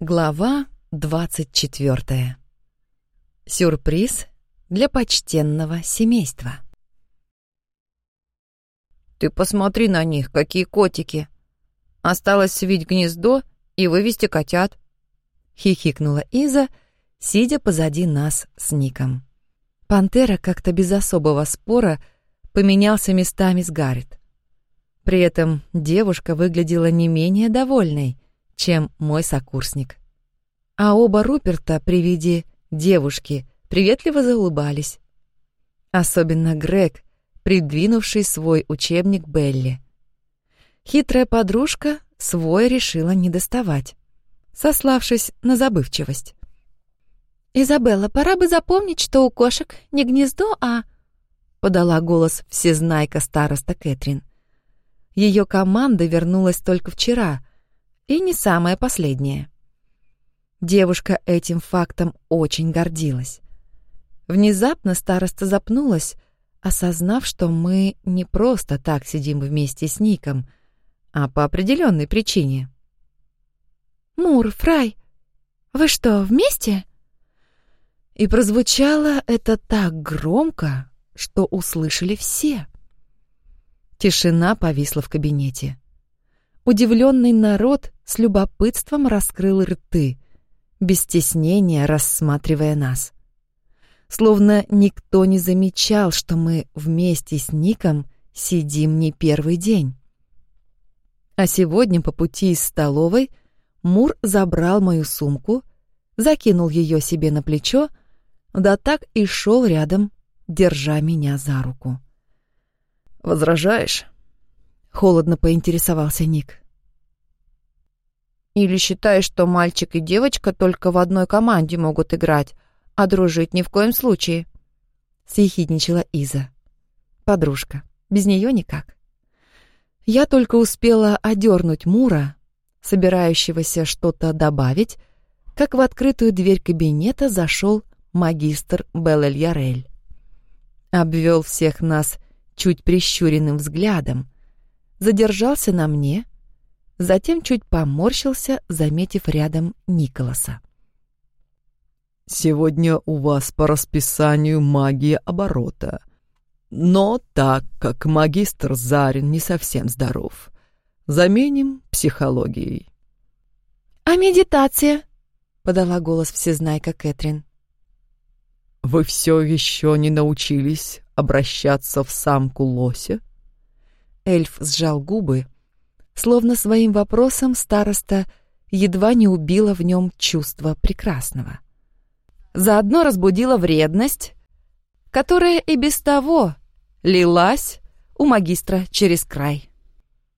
Глава двадцать четвертая. Сюрприз для почтенного семейства. «Ты посмотри на них, какие котики! Осталось свить гнездо и вывести котят!» — хихикнула Иза, сидя позади нас с Ником. Пантера как-то без особого спора поменялся местами с Гаррет. При этом девушка выглядела не менее довольной, чем мой сокурсник. А оба Руперта при виде девушки приветливо заулыбались. Особенно Грег, придвинувший свой учебник Белли. Хитрая подружка свой решила не доставать, сославшись на забывчивость. «Изабелла, пора бы запомнить, что у кошек не гнездо, а...» — подала голос всезнайка староста Кэтрин. Ее команда вернулась только вчера, и не самая последняя. Девушка этим фактом очень гордилась. Внезапно староста запнулась, осознав, что мы не просто так сидим вместе с Ником, а по определенной причине. «Мур, Фрай, вы что, вместе?» И прозвучало это так громко, что услышали все. Тишина повисла в кабинете. Удивленный народ с любопытством раскрыл рты, без стеснения рассматривая нас. Словно никто не замечал, что мы вместе с Ником сидим не первый день. А сегодня по пути из столовой Мур забрал мою сумку, закинул ее себе на плечо, да так и шел рядом, держа меня за руку. Возражаешь? Холодно поинтересовался Ник. Или считаешь, что мальчик и девочка только в одной команде могут играть, а дружить ни в коем случае? Съехидничала Иза. Подружка. Без нее никак. Я только успела одернуть Мура, собирающегося что-то добавить, как в открытую дверь кабинета зашел магистр Белэль-Ярель. Обвел всех нас чуть прищуренным взглядом, задержался на мне, затем чуть поморщился, заметив рядом Николаса. «Сегодня у вас по расписанию магия оборота. Но так как магистр Зарин не совсем здоров, заменим психологией». «А медитация?» — подала голос всезнайка Кэтрин. «Вы все еще не научились обращаться в самку лося?» Эльф сжал губы, словно своим вопросом староста едва не убила в нем чувство прекрасного. Заодно разбудила вредность, которая и без того лилась у магистра через край.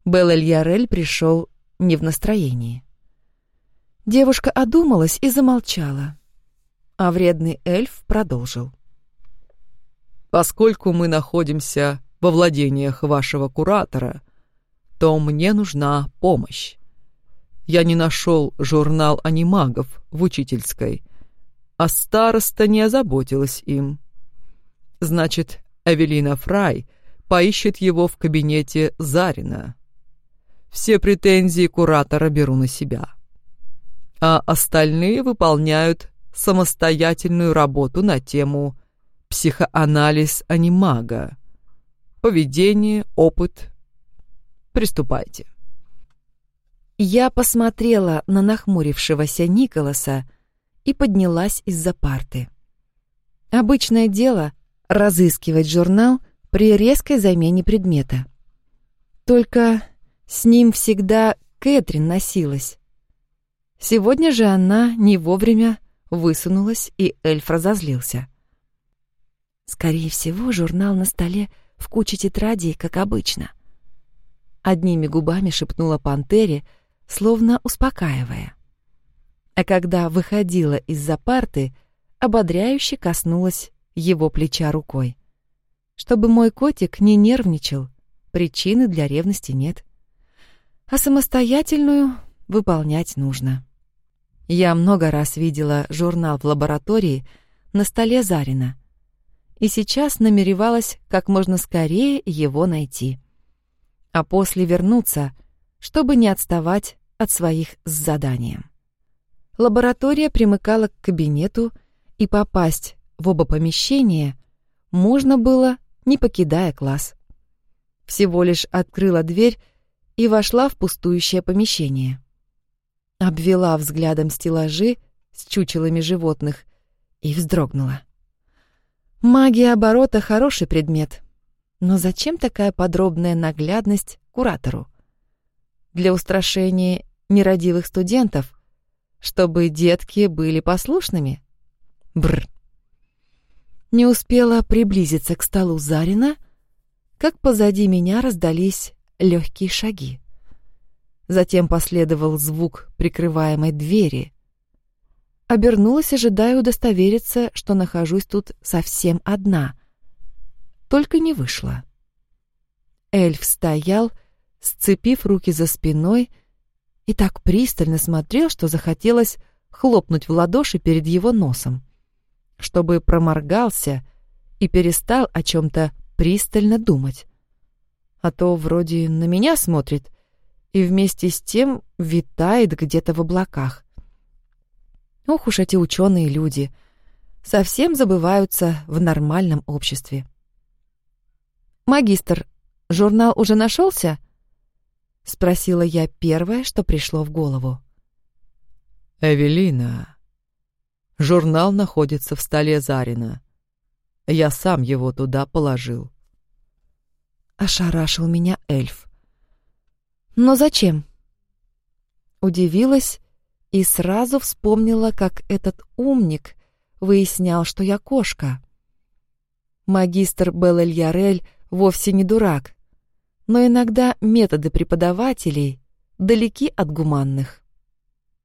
Белэль-Ярель пришел не в настроении. Девушка одумалась и замолчала, а вредный эльф продолжил. Поскольку мы находимся во владениях вашего куратора, то мне нужна помощь. Я не нашел журнал анимагов в учительской, а староста не озаботилась им. Значит, Эвелина Фрай поищет его в кабинете Зарина. Все претензии куратора беру на себя. А остальные выполняют самостоятельную работу на тему психоанализ анимага. Поведение, опыт. Приступайте. Я посмотрела на нахмурившегося Николаса и поднялась из-за парты. Обычное дело — разыскивать журнал при резкой замене предмета. Только с ним всегда Кэтрин носилась. Сегодня же она не вовремя высунулась, и эльф разозлился — Скорее всего, журнал на столе в куче тетрадей, как обычно. Одними губами шепнула пантере, словно успокаивая. А когда выходила из-за парты, ободряюще коснулась его плеча рукой. Чтобы мой котик не нервничал, причины для ревности нет. А самостоятельную выполнять нужно. Я много раз видела журнал в лаборатории на столе Зарина — и сейчас намеревалась как можно скорее его найти. А после вернуться, чтобы не отставать от своих с заданием. Лаборатория примыкала к кабинету, и попасть в оба помещения можно было, не покидая класс. Всего лишь открыла дверь и вошла в пустующее помещение. Обвела взглядом стеллажи с чучелами животных и вздрогнула. Магия оборота — хороший предмет, но зачем такая подробная наглядность куратору? Для устрашения нерадивых студентов, чтобы детки были послушными? Бр. Не успела приблизиться к столу Зарина, как позади меня раздались легкие шаги. Затем последовал звук прикрываемой двери. Обернулась, ожидая удостовериться, что нахожусь тут совсем одна. Только не вышла. Эльф стоял, сцепив руки за спиной, и так пристально смотрел, что захотелось хлопнуть в ладоши перед его носом, чтобы проморгался и перестал о чем-то пристально думать. А то вроде на меня смотрит и вместе с тем витает где-то в облаках. Ох уж эти ученые люди, совсем забываются в нормальном обществе. «Магистр, журнал уже нашелся?» — спросила я первое, что пришло в голову. «Эвелина, журнал находится в столе Зарина. Я сам его туда положил. Ошарашил меня эльф. Но зачем? Удивилась и сразу вспомнила, как этот умник выяснял, что я кошка. Магистр Белэльярель вовсе не дурак, но иногда методы преподавателей далеки от гуманных.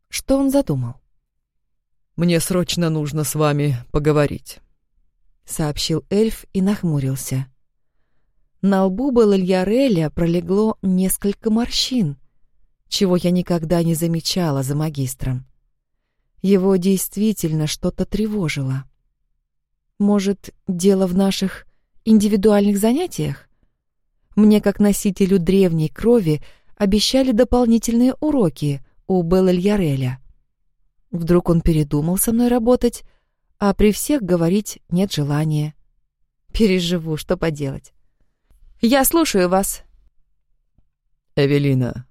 Что он задумал? «Мне срочно нужно с вами поговорить». — сообщил эльф и нахмурился. На лбу Белальяреля пролегло несколько морщин, чего я никогда не замечала за магистром. Его действительно что-то тревожило. Может, дело в наших индивидуальных занятиях? Мне, как носителю древней крови, обещали дополнительные уроки у Белальяреля. Вдруг он передумал со мной работать, а при всех говорить нет желания. Переживу, что поделать. Я слушаю вас. Эвелина,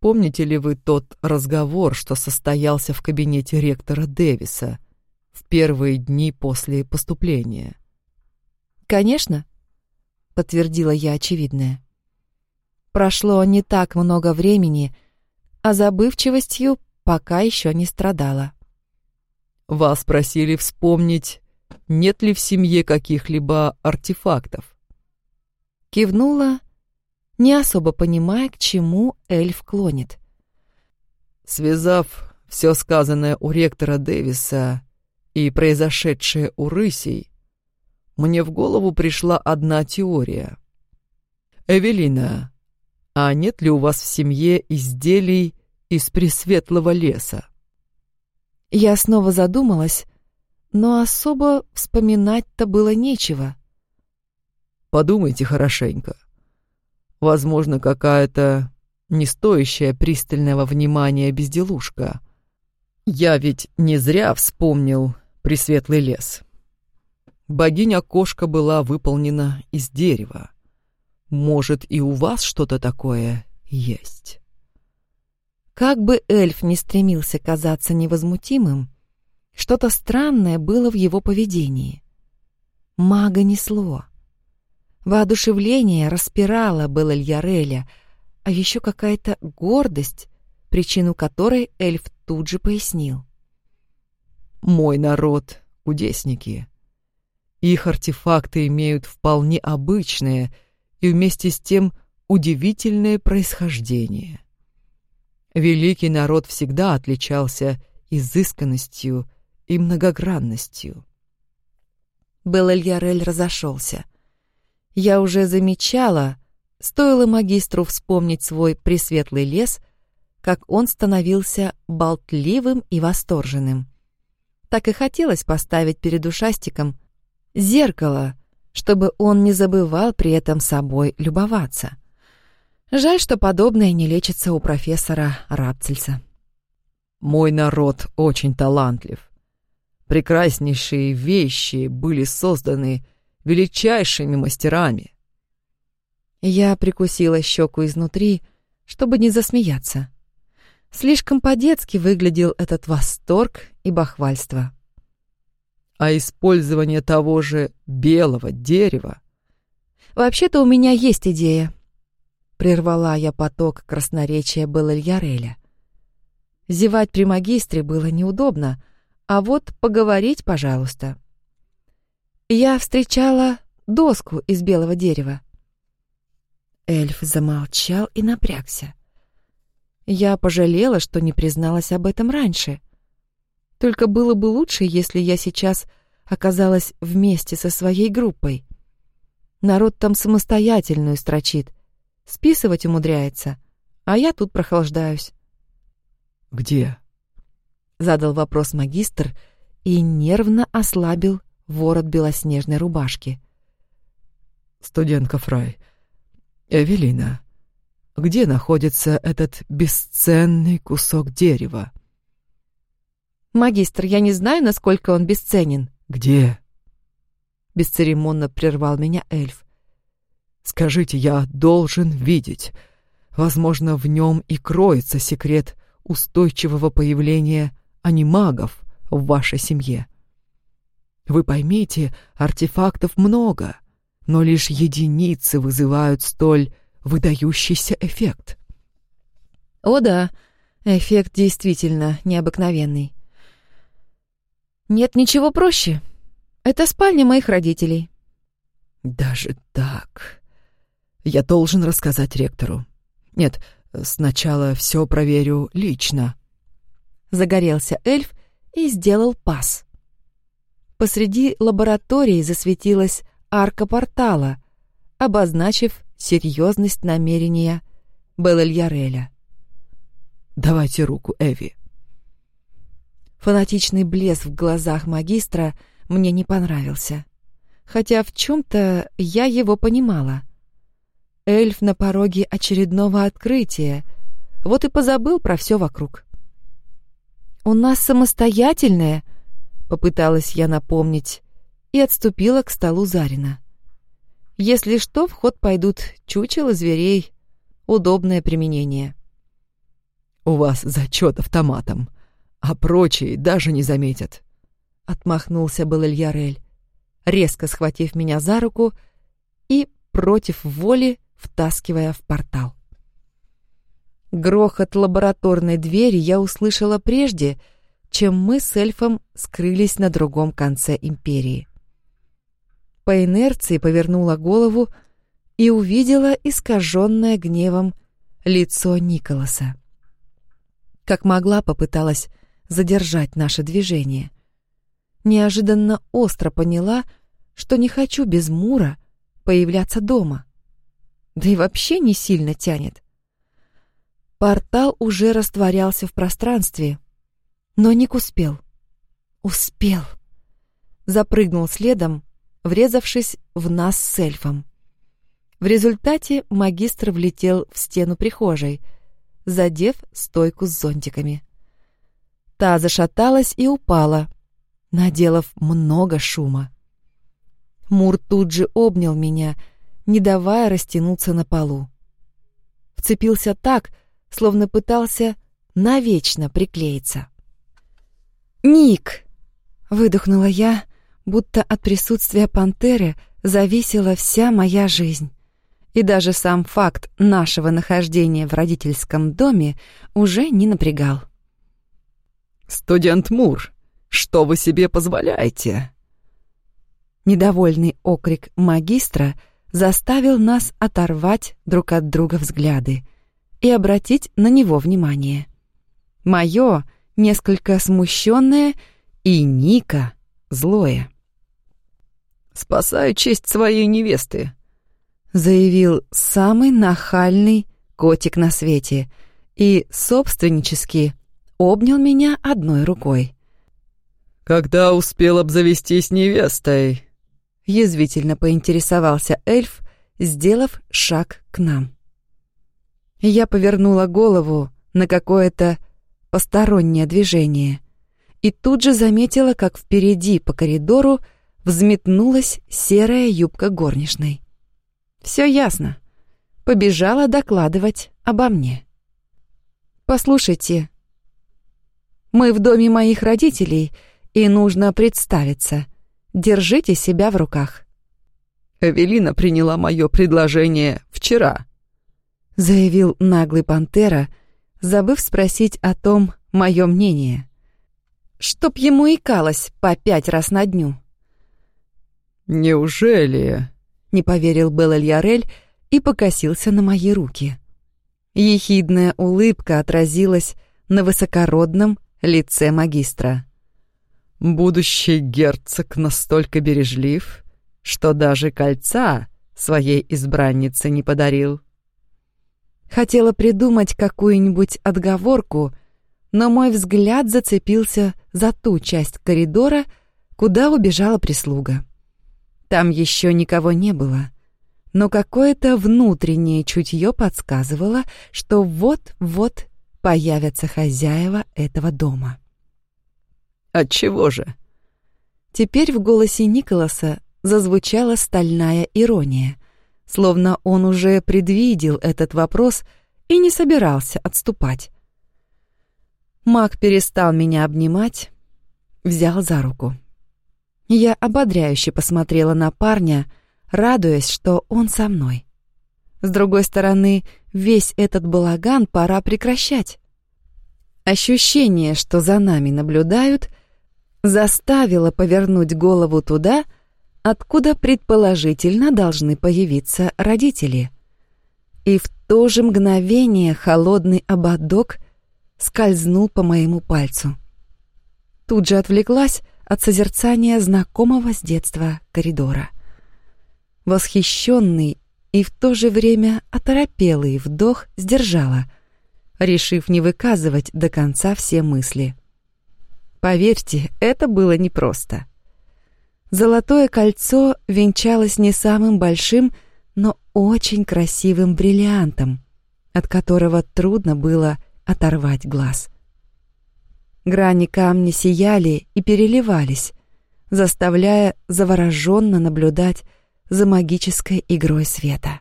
помните ли вы тот разговор, что состоялся в кабинете ректора Дэвиса в первые дни после поступления? Конечно, подтвердила я очевидное. Прошло не так много времени, а забывчивостью пока еще не страдала. Вас просили вспомнить, нет ли в семье каких-либо артефактов. Кивнула, не особо понимая, к чему эльф клонит. Связав все сказанное у ректора Дэвиса и произошедшее у рысей, мне в голову пришла одна теория. «Эвелина, а нет ли у вас в семье изделий из пресветлого леса?» Я снова задумалась, но особо вспоминать-то было нечего. Подумайте хорошенько. Возможно, какая-то не стоящая пристального внимания безделушка. Я ведь не зря вспомнил Пресветлый лес. Богиня-кошка была выполнена из дерева. Может, и у вас что-то такое есть? Как бы эльф не стремился казаться невозмутимым, что-то странное было в его поведении. Мага несло. Воодушевление распирало Белальяреля, а еще какая-то гордость, причину которой эльф тут же пояснил. «Мой народ — кудесники. Их артефакты имеют вполне обычное и вместе с тем удивительное происхождение. Великий народ всегда отличался изысканностью и многогранностью. Белэльярель разошелся. Я уже замечала, стоило магистру вспомнить свой пресветлый лес, как он становился болтливым и восторженным. Так и хотелось поставить перед ушастиком зеркало, чтобы он не забывал при этом собой любоваться. Жаль, что подобное не лечится у профессора Рапцельса. Мой народ очень талантлив. Прекраснейшие вещи были созданы величайшими мастерами. Я прикусила щеку изнутри, чтобы не засмеяться. Слишком по-детски выглядел этот восторг и бахвальство. А использование того же белого дерева... «Вообще-то у меня есть идея», — прервала я поток красноречия Белльяреля. Зевать при магистре было неудобно, а вот поговорить, пожалуйста. Я встречала доску из белого дерева. Эльф замолчал и напрягся. Я пожалела, что не призналась об этом раньше. Только было бы лучше, если я сейчас оказалась вместе со своей группой. Народ там самостоятельную строчит, списывать умудряется, а я тут прохлаждаюсь. «Где?» — задал вопрос магистр и нервно ослабил ворот белоснежной рубашки. «Студентка Фрай, Эвелина, где находится этот бесценный кусок дерева?» «Магистр, я не знаю, насколько он бесценен». «Где?» Бесцеремонно прервал меня эльф. «Скажите, я должен видеть. Возможно, в нем и кроется секрет устойчивого появления анимагов в вашей семье. Вы поймите, артефактов много, но лишь единицы вызывают столь выдающийся эффект. О да, эффект действительно необыкновенный. Нет ничего проще. Это спальня моих родителей. Даже так. Я должен рассказать ректору. Нет, сначала все проверю лично. Загорелся эльф и сделал пас. Посреди лаборатории засветилась арка портала, обозначив серьезность намерения Белльяреля. «Давайте руку, Эви». Фанатичный блеск в глазах магистра мне не понравился. Хотя в чем-то я его понимала. Эльф на пороге очередного открытия, вот и позабыл про все вокруг. «У нас самостоятельная», — попыталась я напомнить, и отступила к столу Зарина. «Если что, в ход пойдут чучело зверей. Удобное применение». «У вас зачет автоматом, а прочие даже не заметят», — отмахнулся был Ильярель, резко схватив меня за руку и против воли втаскивая в портал. Грохот лабораторной двери я услышала прежде, чем мы с эльфом скрылись на другом конце империи. По инерции повернула голову и увидела искаженное гневом лицо Николаса. Как могла, попыталась задержать наше движение. Неожиданно остро поняла, что не хочу без Мура появляться дома. Да и вообще не сильно тянет. Портал уже растворялся в пространстве, но Ник успел. Успел. Запрыгнул следом, врезавшись в нас с эльфом. В результате магистр влетел в стену прихожей, задев стойку с зонтиками. Та зашаталась и упала, наделав много шума. Мур тут же обнял меня, не давая растянуться на полу. Вцепился так, словно пытался навечно приклеиться. «Ник!» — выдохнула я, будто от присутствия пантеры зависела вся моя жизнь. И даже сам факт нашего нахождения в родительском доме уже не напрягал. «Студент Мур, что вы себе позволяете?» Недовольный окрик магистра заставил нас оторвать друг от друга взгляды — и обратить на него внимание. Мое несколько смущенное и Ника злое. «Спасаю честь своей невесты», — заявил самый нахальный котик на свете и собственнически обнял меня одной рукой. «Когда успел обзавестись невестой?» — язвительно поинтересовался эльф, сделав шаг к нам. Я повернула голову на какое-то постороннее движение и тут же заметила, как впереди по коридору взметнулась серая юбка горничной. Все ясно. Побежала докладывать обо мне. «Послушайте, мы в доме моих родителей, и нужно представиться. Держите себя в руках». «Эвелина приняла мое предложение вчера», — заявил наглый пантера, забыв спросить о том мое мнение. Чтоб ему икалось по пять раз на дню. «Неужели?» — не поверил Белль и покосился на мои руки. Ехидная улыбка отразилась на высокородном лице магистра. «Будущий герцог настолько бережлив, что даже кольца своей избраннице не подарил». Хотела придумать какую-нибудь отговорку, но мой взгляд зацепился за ту часть коридора, куда убежала прислуга. Там еще никого не было, но какое-то внутреннее чутье подсказывало, что вот-вот появятся хозяева этого дома. «Отчего же?» Теперь в голосе Николаса зазвучала стальная ирония, словно он уже предвидел этот вопрос и не собирался отступать. Маг перестал меня обнимать, взял за руку. Я ободряюще посмотрела на парня, радуясь, что он со мной. С другой стороны, весь этот балаган пора прекращать. Ощущение, что за нами наблюдают, заставило повернуть голову туда, откуда предположительно должны появиться родители. И в то же мгновение холодный ободок скользнул по моему пальцу. Тут же отвлеклась от созерцания знакомого с детства коридора. Восхищенный и в то же время оторопелый вдох сдержала, решив не выказывать до конца все мысли. Поверьте, это было непросто. Золотое кольцо венчалось не самым большим, но очень красивым бриллиантом, от которого трудно было оторвать глаз. Грани камня сияли и переливались, заставляя завороженно наблюдать за магической игрой света.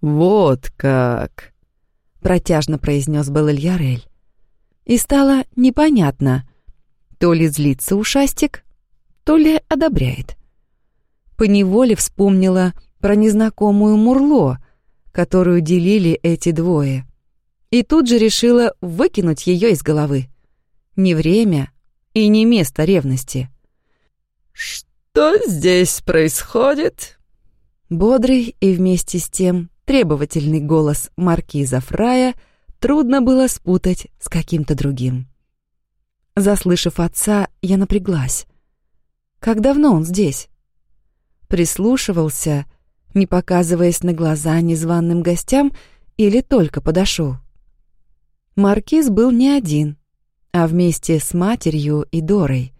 «Вот как!» — протяжно произнес Белль И стало непонятно, то ли злится ушастик, то ли одобряет. Поневоле вспомнила про незнакомую Мурло, которую делили эти двое — и тут же решила выкинуть ее из головы. Не время и не место ревности. «Что здесь происходит?» Бодрый и вместе с тем требовательный голос маркиза Фрая трудно было спутать с каким-то другим. Заслышав отца, я напряглась. Как давно он здесь? Прислушивался, не показываясь на глаза незваным гостям, или только подошел? Маркиз был не один, а вместе с матерью и Дорой.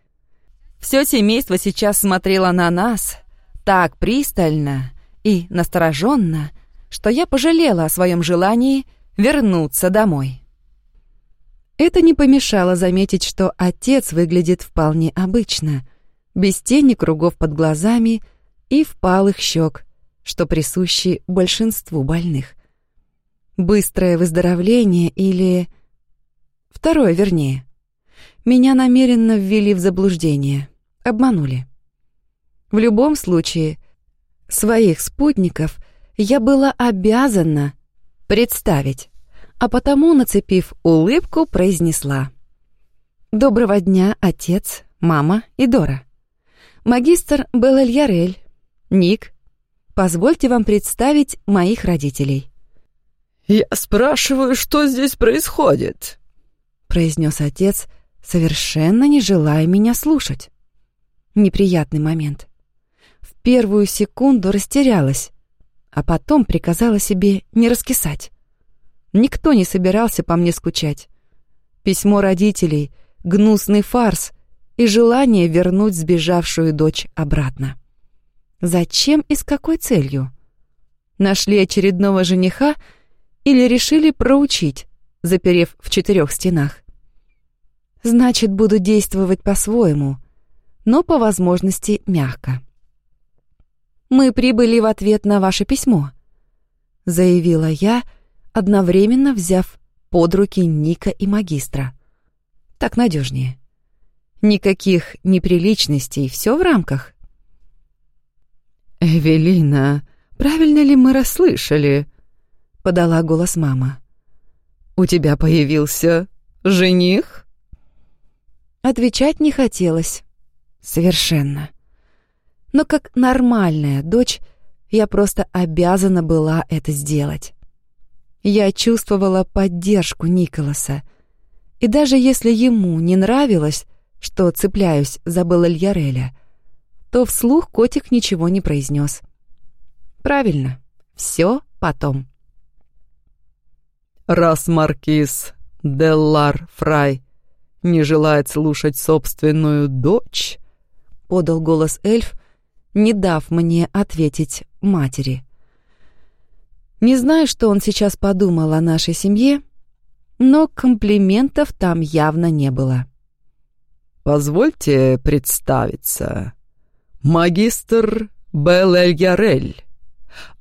Все семейство сейчас смотрело на нас так пристально и настороженно, что я пожалела о своем желании вернуться домой. Это не помешало заметить, что отец выглядит вполне обычно, без тени кругов под глазами и впалых щек, что присущи большинству больных. Быстрое выздоровление или... Второе, вернее. Меня намеренно ввели в заблуждение. Обманули. В любом случае, своих спутников я была обязана представить, а потому, нацепив улыбку, произнесла. «Доброго дня, отец, мама и Дора. Магистр Белэль Ник, позвольте вам представить моих родителей». «Я спрашиваю, что здесь происходит?» произнес отец, совершенно не желая меня слушать. Неприятный момент. В первую секунду растерялась, а потом приказала себе не раскисать. Никто не собирался по мне скучать. Письмо родителей, гнусный фарс и желание вернуть сбежавшую дочь обратно. Зачем и с какой целью? Нашли очередного жениха — или решили проучить, заперев в четырех стенах. Значит, буду действовать по-своему, но по возможности мягко. Мы прибыли в ответ на ваше письмо, заявила я, одновременно взяв под руки Ника и магистра. Так надежнее. Никаких неприличностей, все в рамках. «Эвелина, правильно ли мы расслышали?» — подала голос мама. «У тебя появился жених?» Отвечать не хотелось. Совершенно. Но как нормальная дочь, я просто обязана была это сделать. Я чувствовала поддержку Николаса. И даже если ему не нравилось, что цепляюсь за Белль-Яреля, то вслух котик ничего не произнес. Правильно, все потом. Раз маркиз Деллар Фрай не желает слушать собственную дочь, подал голос эльф, не дав мне ответить матери. Не знаю, что он сейчас подумал о нашей семье, но комплиментов там явно не было. «Позвольте представиться. Магистр Белэль-Ярель.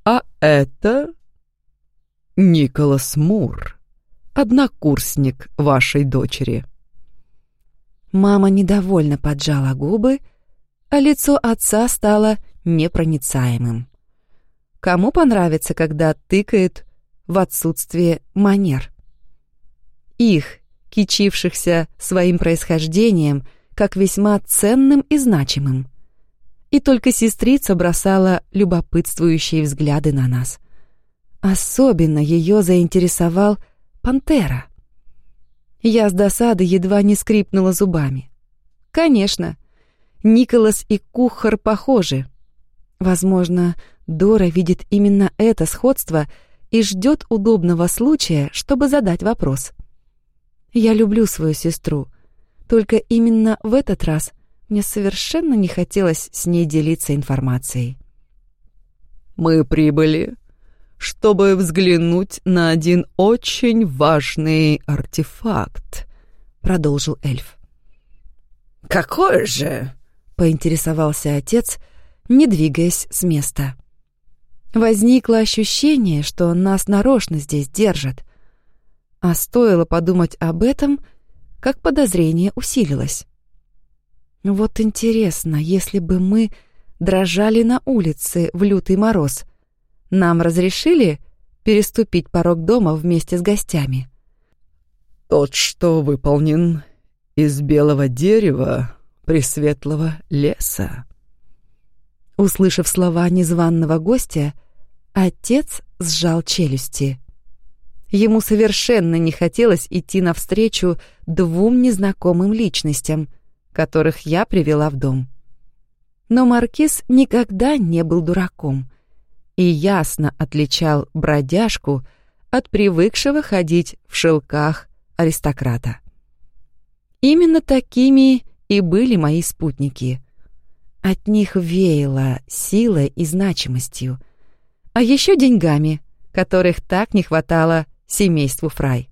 А это Николас Мур, однокурсник вашей дочери». Мама недовольно поджала губы, а лицо отца стало непроницаемым. Кому понравится, когда тыкает в отсутствие манер? Их, кичившихся своим происхождением, как весьма ценным и значимым. И только сестрица бросала любопытствующие взгляды на нас. Особенно ее заинтересовал пантера. Я с досады едва не скрипнула зубами. Конечно, Николас и Кухар похожи. Возможно, Дора видит именно это сходство и ждет удобного случая, чтобы задать вопрос. Я люблю свою сестру, только именно в этот раз мне совершенно не хотелось с ней делиться информацией. «Мы прибыли, чтобы взглянуть на один очень важный артефакт», — продолжил эльф. «Какой же?» — поинтересовался отец, не двигаясь с места. Возникло ощущение, что нас нарочно здесь держат. А стоило подумать об этом, как подозрение усилилось. Вот интересно, если бы мы дрожали на улице в лютый мороз, нам разрешили переступить порог дома вместе с гостями? «Тот, что выполнен из белого дерева пресветлого леса», Услышав слова незваного гостя, отец сжал челюсти. Ему совершенно не хотелось идти навстречу двум незнакомым личностям, которых я привела в дом. Но Маркиз никогда не был дураком и ясно отличал бродяжку от привыкшего ходить в шелках аристократа. Именно такими и были мои спутники — от них веяло силой и значимостью, а еще деньгами, которых так не хватало семейству Фрай.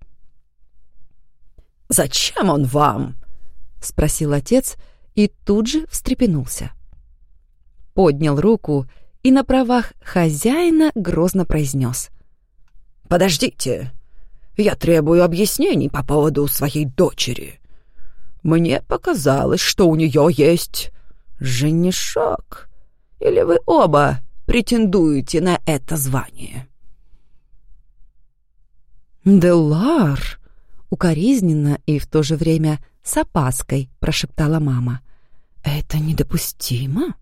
«Зачем он вам?» — спросил отец и тут же встрепенулся. Поднял руку и на правах хозяина грозно произнес. «Подождите, я требую объяснений по поводу своей дочери. Мне показалось, что у нее есть женишок? Или вы оба претендуете на это звание?» «Делар!» — укоризненно и в то же время с опаской прошептала мама. «Это недопустимо?»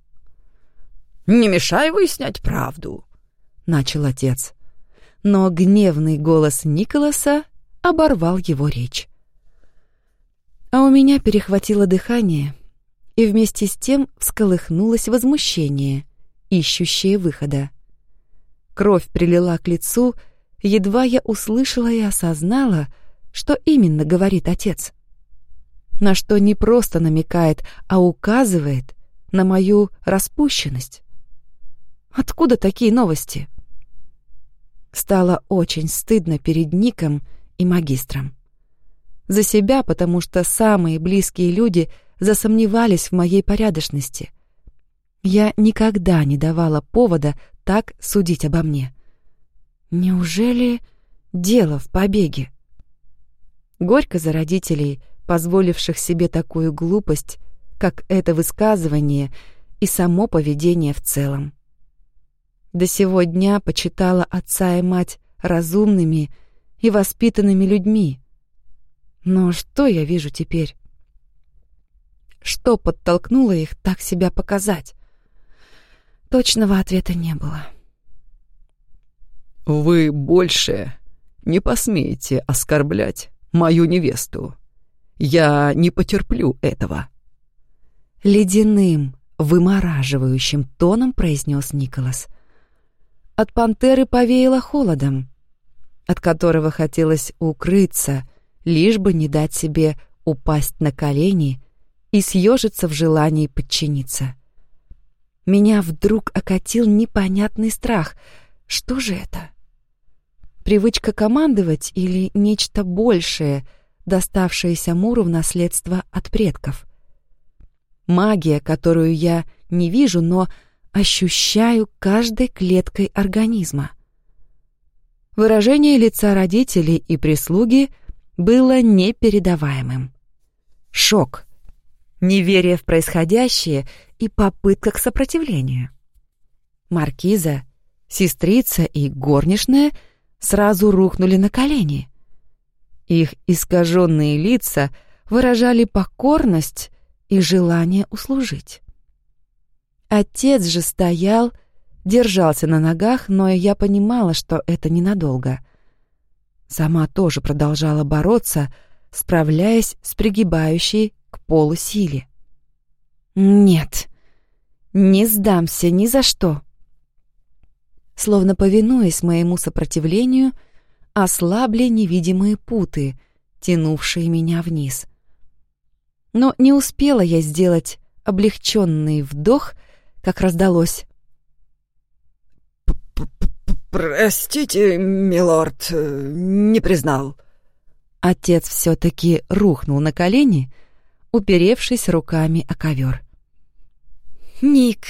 «Не мешай выяснять правду», — начал отец. Но гневный голос Николаса оборвал его речь. А у меня перехватило дыхание — и вместе с тем всколыхнулось возмущение, ищущее выхода. Кровь прилила к лицу, едва я услышала и осознала, что именно говорит отец. На что не просто намекает, а указывает на мою распущенность. Откуда такие новости? Стало очень стыдно перед Ником и магистром. За себя, потому что самые близкие люди засомневались в моей порядочности. Я никогда не давала повода так судить обо мне. Неужели дело в побеге? Горько за родителей, позволивших себе такую глупость, как это высказывание и само поведение в целом. До сего дня почитала отца и мать разумными и воспитанными людьми. Но что я вижу теперь? Что подтолкнуло их так себя показать? Точного ответа не было. «Вы больше не посмеете оскорблять мою невесту. Я не потерплю этого». Ледяным, вымораживающим тоном произнес Николас. От пантеры повеяло холодом, от которого хотелось укрыться, лишь бы не дать себе упасть на колени и съежиться в желании подчиниться. Меня вдруг окатил непонятный страх. Что же это? Привычка командовать или нечто большее, доставшееся Муру в наследство от предков? Магия, которую я не вижу, но ощущаю каждой клеткой организма. Выражение лица родителей и прислуги было непередаваемым. Шок, неверие в происходящее и попытка к сопротивлению. Маркиза, сестрица и горничная сразу рухнули на колени. Их искаженные лица выражали покорность и желание услужить. Отец же стоял, держался на ногах, но я понимала, что это ненадолго. Сама тоже продолжала бороться, справляясь с пригибающей к полу силе. «Нет, не сдамся ни за что!» Словно повинуясь моему сопротивлению, ослабли невидимые путы, тянувшие меня вниз. Но не успела я сделать облегченный вдох — как раздалось. «Простите, милорд, не признал». Отец все-таки рухнул на колени, уперевшись руками о ковер. «Ник!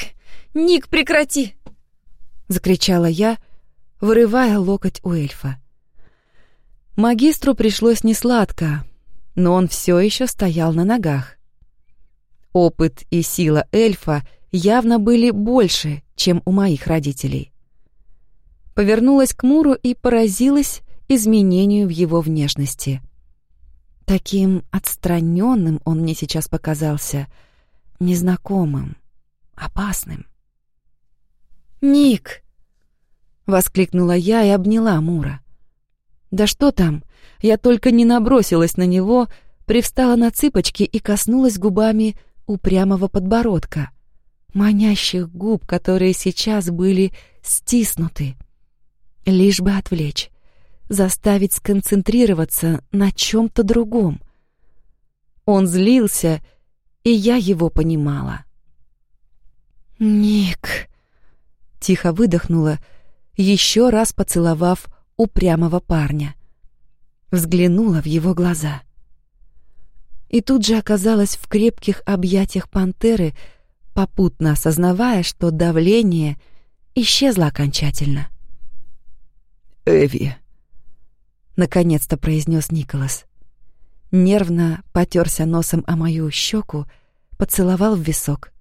Ник, прекрати!» — закричала я, вырывая локоть у эльфа. Магистру пришлось несладко, но он все еще стоял на ногах. Опыт и сила эльфа явно были больше, чем у моих родителей. Повернулась к Муру и поразилась изменению в его внешности. Таким отстраненным он мне сейчас показался, незнакомым, опасным. «Ник!» — воскликнула я и обняла Мура. «Да что там, я только не набросилась на него, привстала на цыпочки и коснулась губами упрямого подбородка манящих губ, которые сейчас были стиснуты. Лишь бы отвлечь, заставить сконцентрироваться на чем-то другом. Он злился, и я его понимала. «Ник!» — тихо выдохнула, еще раз поцеловав упрямого парня. Взглянула в его глаза. И тут же оказалась в крепких объятиях пантеры — попутно осознавая, что давление исчезло окончательно. «Эви», — наконец-то произнес Николас. Нервно потерся носом о мою щеку, поцеловал в висок.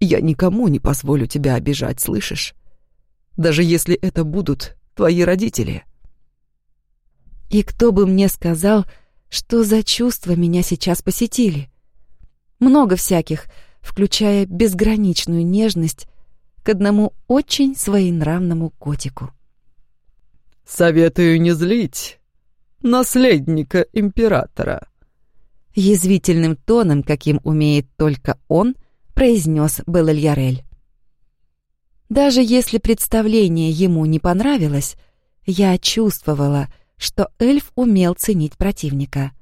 «Я никому не позволю тебя обижать, слышишь? Даже если это будут твои родители». И кто бы мне сказал, что за чувства меня сейчас посетили? Много всяких — включая безграничную нежность к одному очень своенравному котику. «Советую не злить наследника императора», язвительным тоном, каким умеет только он, произнес Белльярель. Даже если представление ему не понравилось, я чувствовала, что эльф умел ценить противника.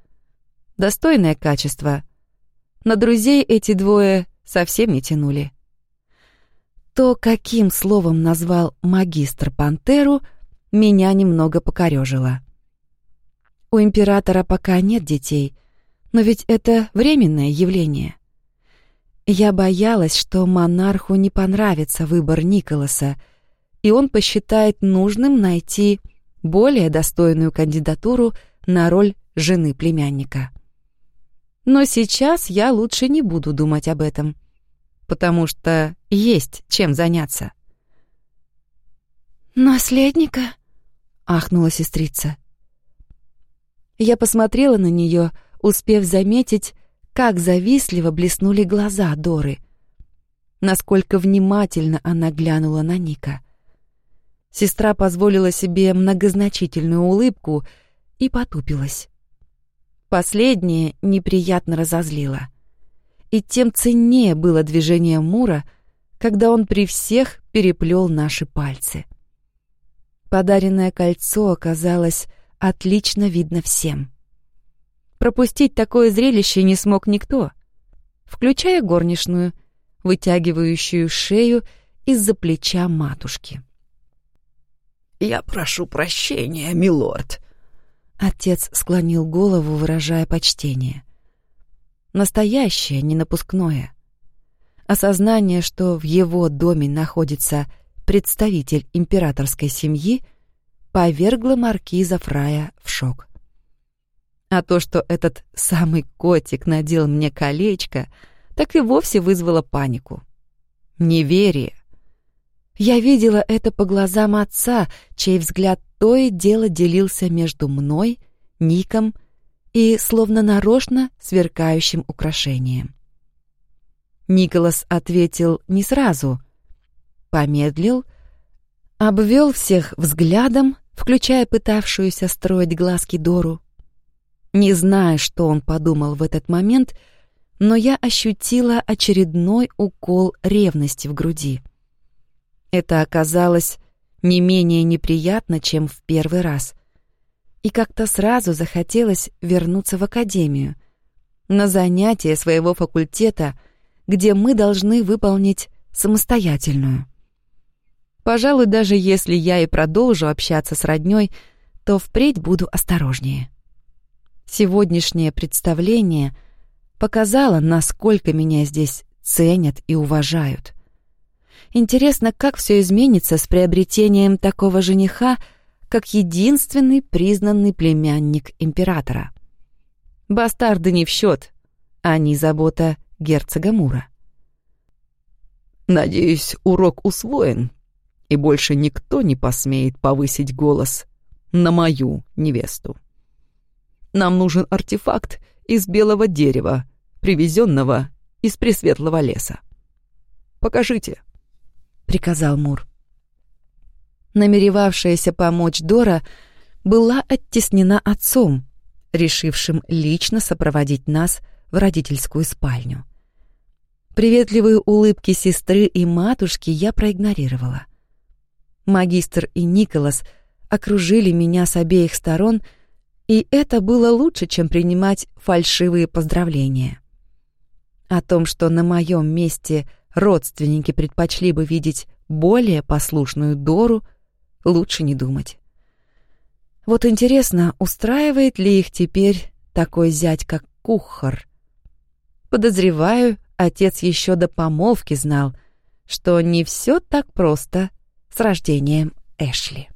Достойное качество, на друзей эти двое совсем не тянули. То, каким словом назвал магистр Пантеру, меня немного покорежило. У императора пока нет детей, но ведь это временное явление. Я боялась, что монарху не понравится выбор Николаса, и он посчитает нужным найти более достойную кандидатуру на роль жены племянника. Но сейчас я лучше не буду думать об этом, потому что есть чем заняться. «Наследника?» — ахнула сестрица. Я посмотрела на нее, успев заметить, как завистливо блеснули глаза Доры. Насколько внимательно она глянула на Ника. Сестра позволила себе многозначительную улыбку и потупилась. Последнее неприятно разозлило. И тем ценнее было движение Мура, когда он при всех переплел наши пальцы. Подаренное кольцо оказалось отлично видно всем. Пропустить такое зрелище не смог никто, включая горничную, вытягивающую шею из-за плеча матушки. «Я прошу прощения, милорд». Отец склонил голову, выражая почтение. Настоящее, не напускное. Осознание, что в его доме находится представитель императорской семьи, повергло маркиза Фрая в шок. А то, что этот самый котик надел мне колечко, так и вовсе вызвало панику. Неверие. Я видела это по глазам отца, чей взгляд то и дело делился между мной, Ником и словно нарочно сверкающим украшением. Николас ответил не сразу. Помедлил, обвел всех взглядом, включая пытавшуюся строить глазки Дору, не знаю, что он подумал в этот момент, но я ощутила очередной укол ревности в груди. Это оказалось не менее неприятно, чем в первый раз. И как-то сразу захотелось вернуться в академию, на занятия своего факультета, где мы должны выполнить самостоятельную. Пожалуй, даже если я и продолжу общаться с роднёй, то впредь буду осторожнее. Сегодняшнее представление показало, насколько меня здесь ценят и уважают. Интересно, как все изменится с приобретением такого жениха, как единственный признанный племянник императора. Бастарды не в счет, они забота герцога Мура. «Надеюсь, урок усвоен, и больше никто не посмеет повысить голос на мою невесту». Нам нужен артефакт из белого дерева, привезенного из пресветлого леса. Покажите, приказал Мур. Намеревавшаяся помочь Дора была оттеснена отцом, решившим лично сопроводить нас в родительскую спальню. Приветливые улыбки сестры и матушки я проигнорировала. Магистр и Николас окружили меня с обеих сторон — и это было лучше, чем принимать фальшивые поздравления. О том, что на моем месте родственники предпочли бы видеть более послушную Дору, лучше не думать. Вот интересно, устраивает ли их теперь такой зять, как Кухар? Подозреваю, отец еще до помолвки знал, что не все так просто с рождением Эшли.